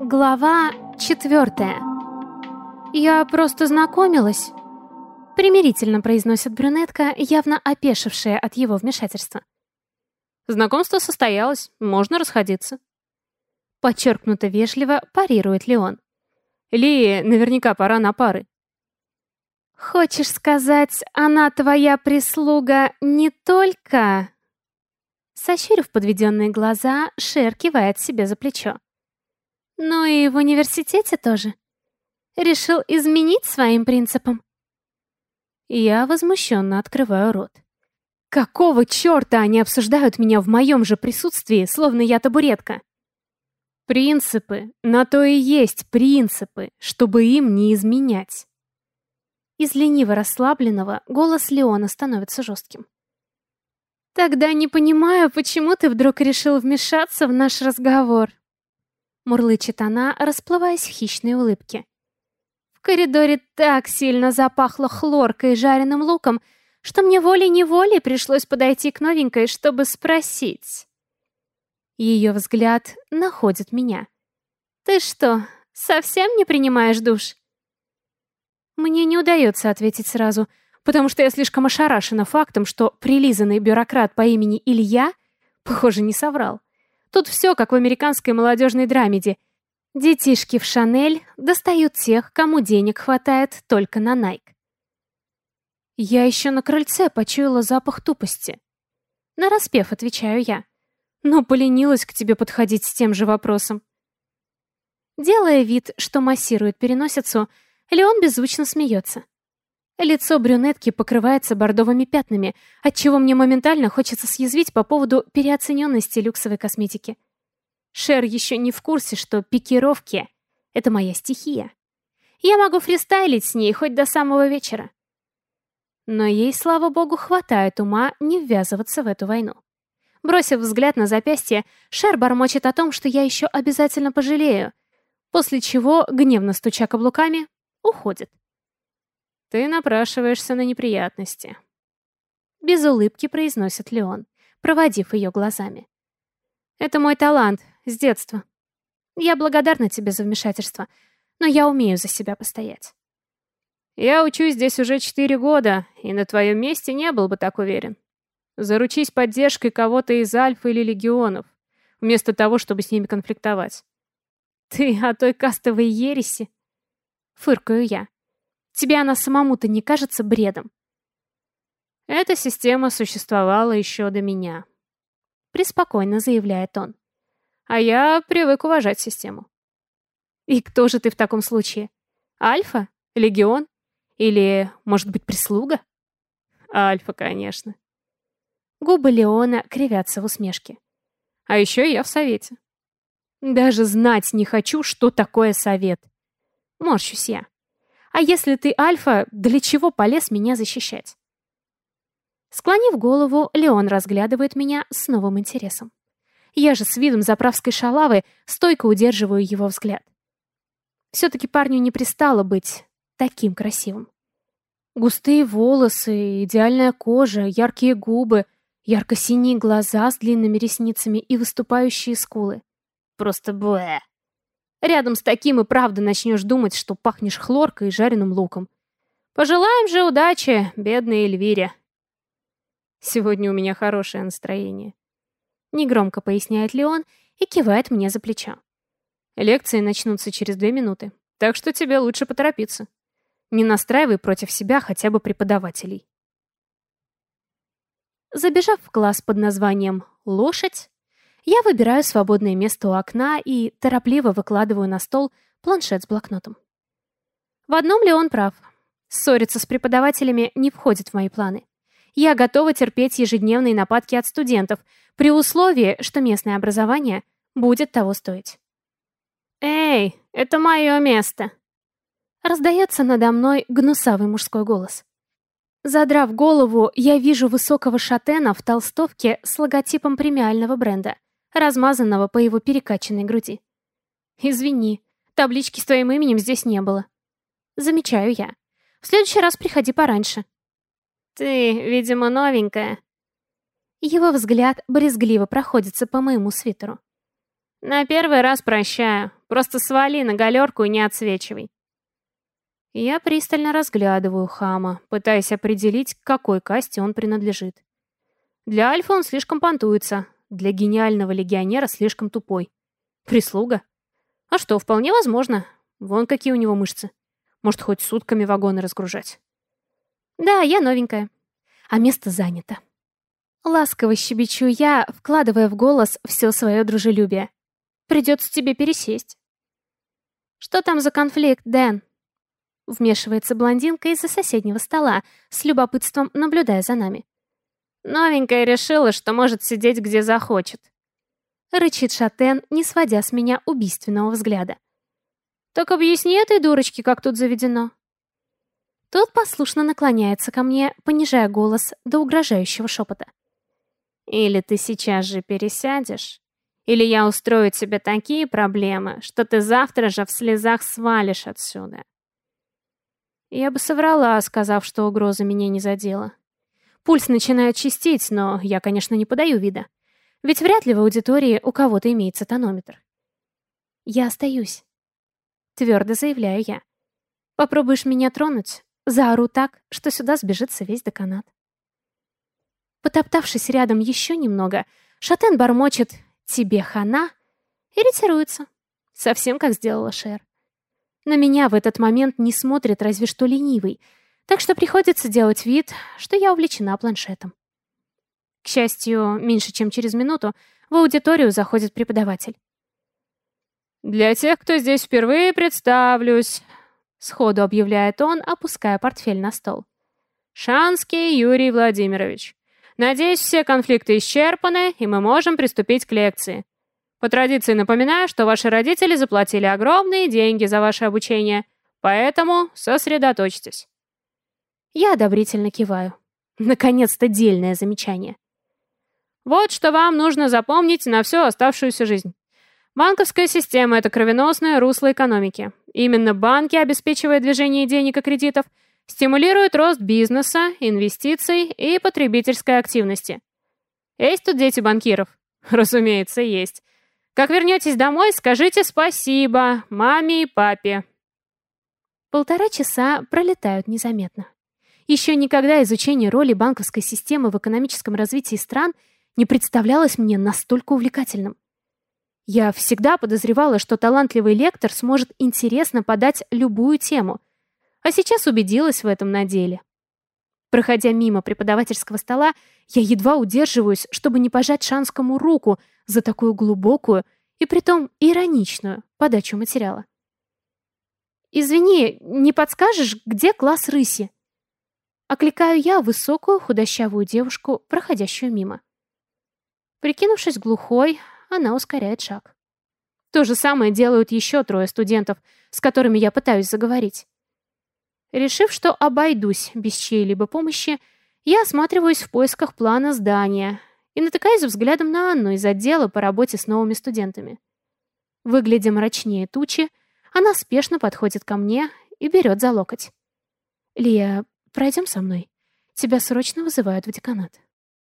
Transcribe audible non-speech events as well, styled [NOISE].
Глава четвертая. «Я просто знакомилась», — примирительно произносит брюнетка, явно опешившая от его вмешательства. «Знакомство состоялось, можно расходиться». Подчеркнуто вежливо парирует Леон. «Ли, наверняка пора на пары». «Хочешь сказать, она твоя прислуга не только...» Сощурив подведенные глаза, Шер кивает себе за плечо. «Ну и в университете тоже. Решил изменить своим принципам?» Я возмущенно открываю рот. «Какого черта они обсуждают меня в моем же присутствии, словно я табуретка?» «Принципы, на то и есть принципы, чтобы им не изменять». Из лениво расслабленного голос Леона становится жестким. «Тогда не понимаю, почему ты вдруг решил вмешаться в наш разговор?» Мурлычет она, расплываясь в хищной улыбке. В коридоре так сильно запахло хлоркой и жареным луком, что мне волей-неволей пришлось подойти к новенькой, чтобы спросить. Ее взгляд находит меня. «Ты что, совсем не принимаешь душ?» Мне не удается ответить сразу — потому что я слишком ошарашена фактом, что прилизанный бюрократ по имени Илья, похоже, не соврал. Тут все как в американской молодежной драмеди. Детишки в Шанель достают тех, кому денег хватает только на Найк. Я еще на крыльце почуяла запах тупости. Нараспев, отвечаю я. Но поленилась к тебе подходить с тем же вопросом. Делая вид, что массирует переносицу, Леон беззвучно смеется. Лицо брюнетки покрывается бордовыми пятнами, отчего мне моментально хочется съязвить по поводу переоцененности люксовой косметики. Шер еще не в курсе, что пикировки — это моя стихия. Я могу фристайлить с ней хоть до самого вечера. Но ей, слава богу, хватает ума не ввязываться в эту войну. Бросив взгляд на запястье, Шер бормочет о том, что я еще обязательно пожалею, после чего, гневно стуча каблуками, уходит. Ты напрашиваешься на неприятности. Без улыбки произносит Леон, проводив ее глазами. Это мой талант, с детства. Я благодарна тебе за вмешательство, но я умею за себя постоять. Я учусь здесь уже четыре года, и на твоем месте не был бы так уверен. Заручись поддержкой кого-то из Альфа или Легионов, вместо того, чтобы с ними конфликтовать. Ты о той кастовой ереси? Фыркаю я. Тебе она самому-то не кажется бредом? Эта система существовала еще до меня. Преспокойно заявляет он. А я привык уважать систему. И кто же ты в таком случае? Альфа? Легион? Или, может быть, прислуга? Альфа, конечно. Губы Леона кривятся в усмешке. А еще я в совете. Даже знать не хочу, что такое совет. Морщусь я. А если ты альфа, для чего полез меня защищать? Склонив голову, Леон разглядывает меня с новым интересом. Я же с видом заправской шалавы стойко удерживаю его взгляд. Все-таки парню не пристало быть таким красивым. Густые волосы, идеальная кожа, яркие губы, ярко-синие глаза с длинными ресницами и выступающие скулы. Просто бэ. Рядом с таким и правда начнешь думать, что пахнешь хлоркой и жареным луком. Пожелаем же удачи, бедной Эльвире. Сегодня у меня хорошее настроение. Негромко поясняет Леон и кивает мне за плечо. Лекции начнутся через две минуты, так что тебе лучше поторопиться. Не настраивай против себя хотя бы преподавателей. Забежав в класс под названием «Лошадь», я выбираю свободное место у окна и торопливо выкладываю на стол планшет с блокнотом. В одном ли он прав? Ссориться с преподавателями не входит в мои планы. Я готова терпеть ежедневные нападки от студентов, при условии, что местное образование будет того стоить. «Эй, это мое место!» Раздается надо мной гнусавый мужской голос. Задрав голову, я вижу высокого шатена в толстовке с логотипом премиального бренда — размазанного по его перекачанной груди. «Извини, таблички с твоим именем здесь не было». «Замечаю я. В следующий раз приходи пораньше». «Ты, видимо, новенькая». Его взгляд брезгливо проходится по моему свитеру. «На первый раз прощаю. Просто свали на галерку и не отсвечивай. Я пристально разглядываю хама, пытаясь определить, к какой касте он принадлежит. Для Альфа он слишком понтуется, для гениального легионера слишком тупой. Прислуга? А что, вполне возможно. Вон какие у него мышцы. Может, хоть сутками вагоны разгружать. Да, я новенькая. А место занято. Ласково щебечу я, вкладывая в голос все свое дружелюбие. Придется тебе пересесть. Что там за конфликт, Дэн? Вмешивается блондинка из-за соседнего стола, с любопытством наблюдая за нами. Новенькая решила, что может сидеть где захочет. Рычит Шатен, не сводя с меня убийственного взгляда. Так объясни этой дурочке, как тут заведено. Тот послушно наклоняется ко мне, понижая голос до угрожающего шепота. Или ты сейчас же пересядешь, или я устрою тебе такие проблемы, что ты завтра же в слезах свалишь отсюда. Я бы соврала, сказав, что угроза меня не задела. Пульс начинает чистить, но я, конечно, не подаю вида. Ведь вряд ли в аудитории у кого-то имеется тонометр. Я остаюсь. Твердо заявляю я. Попробуешь меня тронуть, заору так, что сюда сбежится весь деканат. Потоптавшись рядом еще немного, Шатен бормочет «тебе хана» и ретируется, совсем как сделала Шер. На меня в этот момент не смотрит разве что ленивый, так что приходится делать вид, что я увлечена планшетом. К счастью, меньше чем через минуту в аудиторию заходит преподаватель. «Для тех, кто здесь впервые, представлюсь», — сходу объявляет он, опуская портфель на стол. «Шанский Юрий Владимирович. Надеюсь, все конфликты исчерпаны, и мы можем приступить к лекции. По традиции напоминаю, что ваши родители заплатили огромные деньги за ваше обучение, поэтому сосредоточьтесь. Я одобрительно киваю. Наконец-то дельное замечание. Вот что вам нужно запомнить на всю оставшуюся жизнь. Банковская система – это кровеносное русло экономики. Именно банки, обеспечивая движение денег и кредитов – Стимулирует рост бизнеса, инвестиций и потребительской активности. Есть тут дети банкиров? [LAUGHS] Разумеется, есть. Как вернетесь домой, скажите спасибо маме и папе. Полтора часа пролетают незаметно. Еще никогда изучение роли банковской системы в экономическом развитии стран не представлялось мне настолько увлекательным. Я всегда подозревала, что талантливый лектор сможет интересно подать любую тему, а сейчас убедилась в этом на деле. Проходя мимо преподавательского стола, я едва удерживаюсь, чтобы не пожать Шанскому руку за такую глубокую и притом ироничную подачу материала. «Извини, не подскажешь, где класс рыси?» Окликаю я высокую худощавую девушку, проходящую мимо. Прикинувшись глухой, она ускоряет шаг. То же самое делают еще трое студентов, с которыми я пытаюсь заговорить. Решив, что обойдусь без чьей-либо помощи, я осматриваюсь в поисках плана здания и натыкаюсь взглядом на Анну из отдела по работе с новыми студентами. Выглядя мрачнее тучи, она спешно подходит ко мне и берет за локоть. «Лия, пройдем со мной. Тебя срочно вызывают в деканат».